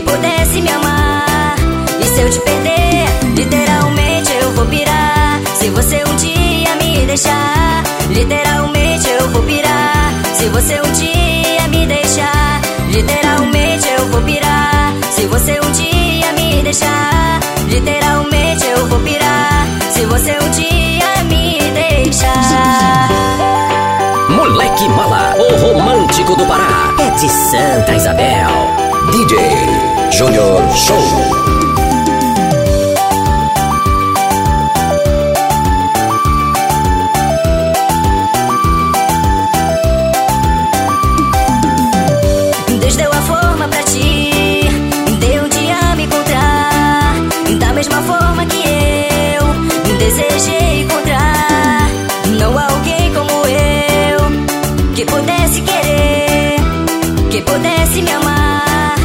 pudesse me amar. E se eu te perder, literalmente eu vou pirar. Se você um dia me deixar, literalmente eu vou pirar. Se você um dia me deixar, literalmente eu vou pirar. Se você um dia Moleque Mala, o romântico do Pará, é de Santa Isabel. DJ Junior Show. mesma forma que eu desejei que pudesse querer, que pudesse me amar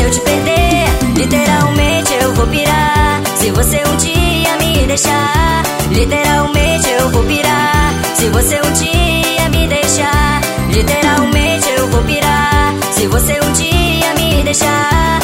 eu te perder, literalmente eu vou pirar. Se você um dia me deixar, literalmente eu vou pirar. Se você um dia me deixar, literalmente eu vou pirar. Se você um dia me deixar,